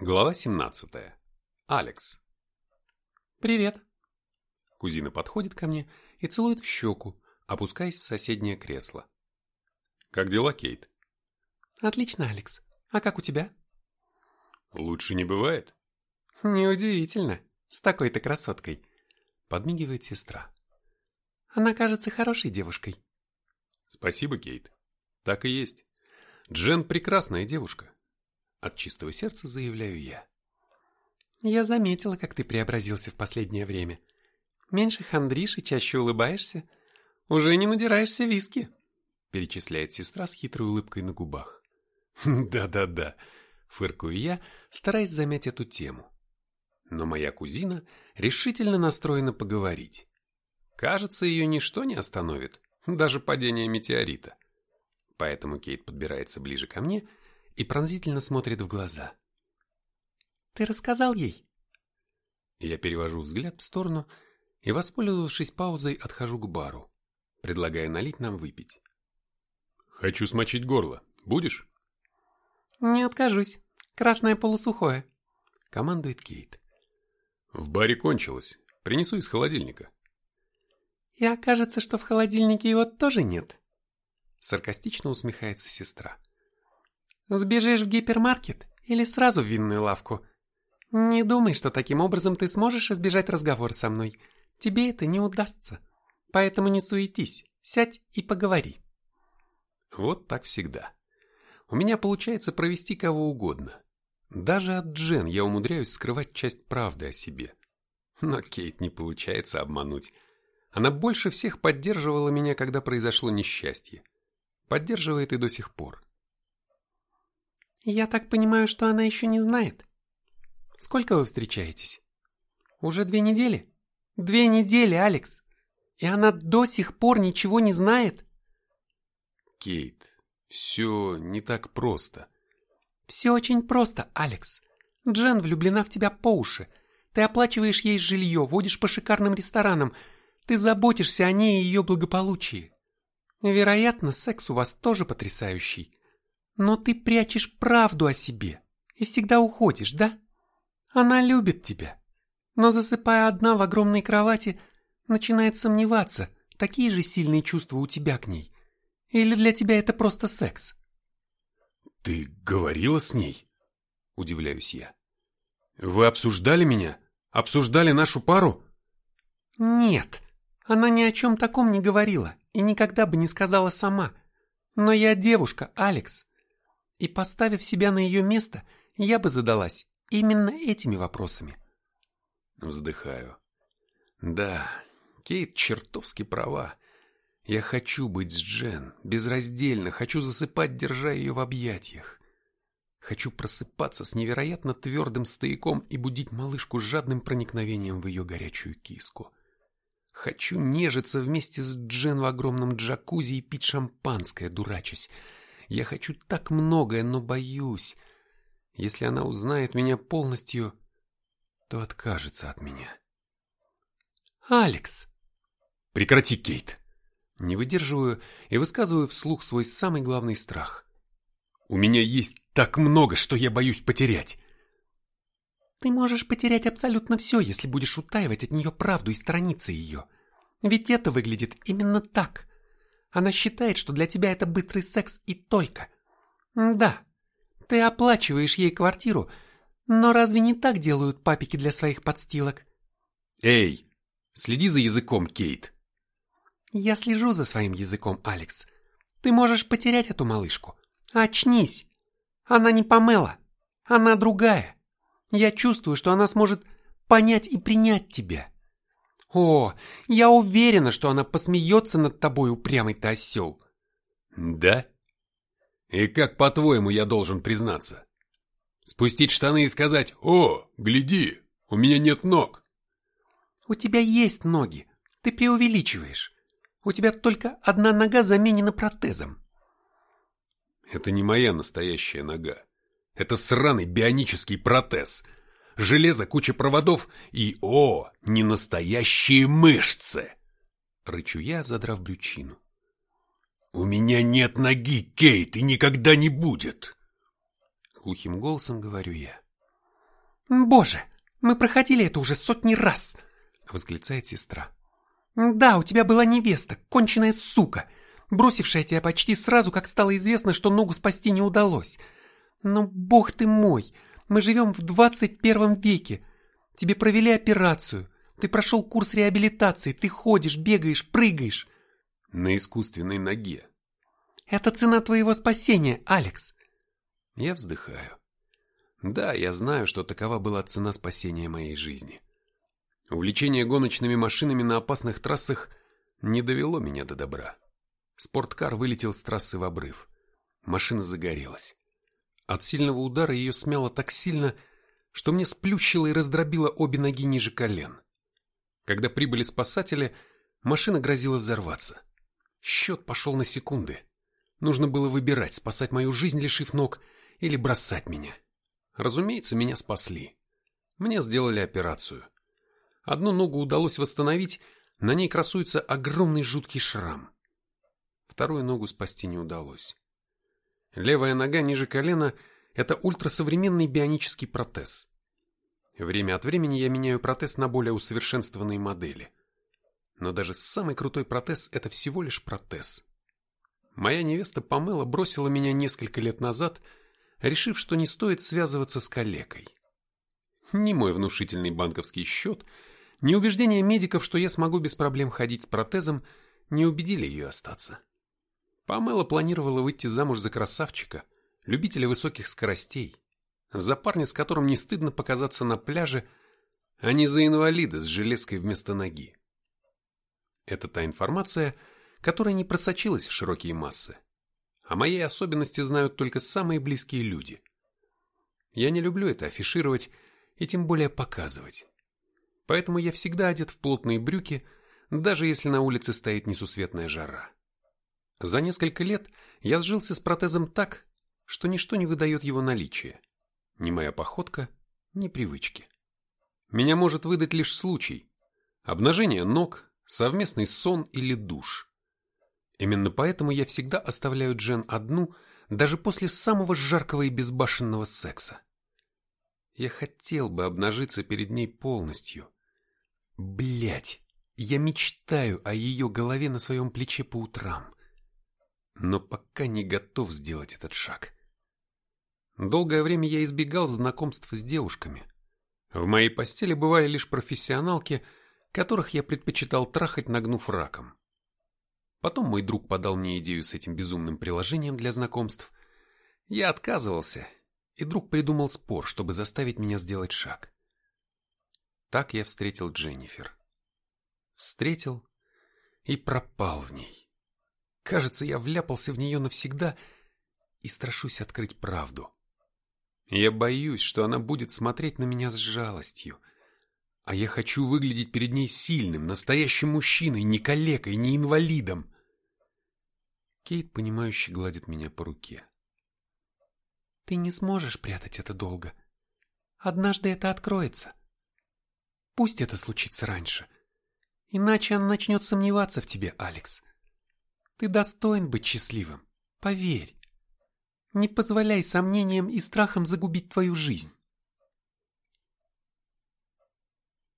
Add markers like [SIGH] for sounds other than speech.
Глава 17. Алекс. «Привет». Кузина подходит ко мне и целует в щеку, опускаясь в соседнее кресло. «Как дела, Кейт?» «Отлично, Алекс. А как у тебя?» «Лучше не бывает?» «Неудивительно. С такой-то красоткой», — подмигивает сестра. «Она кажется хорошей девушкой». «Спасибо, Кейт. Так и есть. Джен прекрасная девушка. От чистого сердца заявляю я. Я заметила, как ты преобразился в последнее время. Меньше хандришь и чаще улыбаешься. Уже не надираешься виски, перечисляет сестра с хитрой улыбкой на губах. [LAUGHS] Да-да-да, фыркаю я, стараясь замять эту тему. Но моя кузина решительно настроена поговорить. Кажется, ее ничто не остановит, даже падение метеорита. Поэтому Кейт подбирается ближе ко мне и пронзительно смотрит в глаза. «Ты рассказал ей?» Я перевожу взгляд в сторону и, воспользовавшись паузой, отхожу к бару, предлагая налить нам выпить. «Хочу смочить горло. Будешь?» «Не откажусь. Красное полусухое», — командует Кейт. «В баре кончилось. Принесу из холодильника». «И окажется, что в холодильнике его тоже нет», — саркастично усмехается сестра. Сбежишь в гипермаркет или сразу в винную лавку? Не думай, что таким образом ты сможешь избежать разговора со мной. Тебе это не удастся. Поэтому не суетись, сядь и поговори. Вот так всегда. У меня получается провести кого угодно. Даже от Джен я умудряюсь скрывать часть правды о себе. Но Кейт не получается обмануть. Она больше всех поддерживала меня, когда произошло несчастье. Поддерживает и до сих пор. Я так понимаю, что она еще не знает. Сколько вы встречаетесь? Уже две недели? Две недели, Алекс. И она до сих пор ничего не знает? Кейт, все не так просто. Все очень просто, Алекс. Джен влюблена в тебя по уши. Ты оплачиваешь ей жилье, водишь по шикарным ресторанам. Ты заботишься о ней и ее благополучии. Вероятно, секс у вас тоже потрясающий. Но ты прячешь правду о себе и всегда уходишь, да? Она любит тебя, но засыпая одна в огромной кровати, начинает сомневаться, такие же сильные чувства у тебя к ней. Или для тебя это просто секс? Ты говорила с ней? Удивляюсь я. Вы обсуждали меня? Обсуждали нашу пару? Нет, она ни о чем таком не говорила и никогда бы не сказала сама. Но я девушка, Алекс, и поставив себя на ее место, я бы задалась именно этими вопросами. Вздыхаю. Да, Кейт чертовски права. Я хочу быть с Джен, безраздельно, хочу засыпать, держа ее в объятиях. Хочу просыпаться с невероятно твердым стояком и будить малышку с жадным проникновением в ее горячую киску. Хочу нежиться вместе с Джен в огромном джакузи и пить шампанское, дурачась. Я хочу так многое, но боюсь. Если она узнает меня полностью, то откажется от меня. «Алекс!» «Прекрати, Кейт!» Не выдерживаю и высказываю вслух свой самый главный страх. «У меня есть так много, что я боюсь потерять!» «Ты можешь потерять абсолютно все, если будешь утаивать от нее правду и страницы ее. Ведь это выглядит именно так. Она считает, что для тебя это быстрый секс и только. Да, ты оплачиваешь ей квартиру, но разве не так делают папики для своих подстилок? Эй, следи за языком, Кейт. Я слежу за своим языком, Алекс. Ты можешь потерять эту малышку. Очнись. Она не Памела. Она другая. Я чувствую, что она сможет понять и принять тебя. О, я уверена, что она посмеется над тобой, упрямый ты осел. Да? И как, по-твоему, я должен признаться? Спустить штаны и сказать «О, гляди, у меня нет ног». У тебя есть ноги, ты преувеличиваешь. У тебя только одна нога заменена протезом. Это не моя настоящая нога. Это сраный бионический протез – железо, куча проводов и, о, не настоящие мышцы!» Рычу я, задрав брючину. «У меня нет ноги, Кейт, и никогда не будет!» Глухим голосом говорю я. Боже, мы проходили это уже сотни раз, восклицает сестра. Да, у тебя была невеста, конченая сука, бросившая тебя почти сразу, как стало известно, что ногу спасти не удалось. Но, бог ты мой, мы живем в двадцать первом веке. Тебе провели операцию, ты прошел курс реабилитации, ты ходишь, бегаешь, прыгаешь. На искусственной ноге. Это цена твоего спасения, Алекс. Я вздыхаю. Да, я знаю, что такова была цена спасения моей жизни. Увлечение гоночными машинами на опасных трассах не довело меня до добра. Спорткар вылетел с трассы в обрыв. Машина загорелась. От сильного удара ее смяло так сильно, что мне сплющило и раздробило обе ноги ниже колен. Когда прибыли спасатели, машина грозила взорваться. Счет пошел на секунды. Нужно было выбирать, спасать мою жизнь, лишив ног, или бросать меня. Разумеется, меня спасли. Мне сделали операцию. Одну ногу удалось восстановить, на ней красуется огромный жуткий шрам. Вторую ногу спасти не удалось. Левая нога ниже колена – это ультрасовременный бионический протез. Время от времени я меняю протез на более усовершенствованные модели. Но даже самый крутой протез – это всего лишь протез. Моя невеста Памела бросила меня несколько лет назад – решив, что не стоит связываться с калекой. Ни мой внушительный банковский счет, ни убеждения медиков, что я смогу без проблем ходить с протезом, не убедили ее остаться. Памела планировала выйти замуж за красавчика, любителя высоких скоростей, за парня, с которым не стыдно показаться на пляже, а не за инвалида с железкой вместо ноги. Это та информация, которая не просочилась в широкие массы. О моей особенности знают только самые близкие люди. Я не люблю это афишировать и тем более показывать. Поэтому я всегда одет в плотные брюки, даже если на улице стоит несусветная жара. За несколько лет я сжился с протезом так, что ничто не выдает его наличие. Ни моя походка, ни привычки. Меня может выдать лишь случай. Обнажение ног, совместный сон или душ. Именно поэтому я всегда оставляю Джен одну, даже после самого жаркого и безбашенного секса. Я хотел бы обнажиться перед ней полностью. Блять, я мечтаю о ее голове на своем плече по утрам. Но пока не готов сделать этот шаг. Долгое время я избегал знакомств с девушками. В моей постели бывали лишь профессионалки, которых я предпочитал трахать, нагнув раком. Потом мой друг подал мне идею с этим безумным приложением для знакомств. Я отказывался, и друг придумал спор, чтобы заставить меня сделать шаг. Так я встретил Дженнифер. Встретил и пропал в ней. Кажется, я вляпался в нее навсегда и страшусь открыть правду. Я боюсь, что она будет смотреть на меня с жалостью, а я хочу выглядеть перед ней сильным, настоящим мужчиной, не калекой, не инвалидом. Кейт, понимающе гладит меня по руке. Ты не сможешь прятать это долго. Однажды это откроется. Пусть это случится раньше. Иначе она начнет сомневаться в тебе, Алекс. Ты достоин быть счастливым. Поверь. Не позволяй сомнениям и страхам загубить твою жизнь.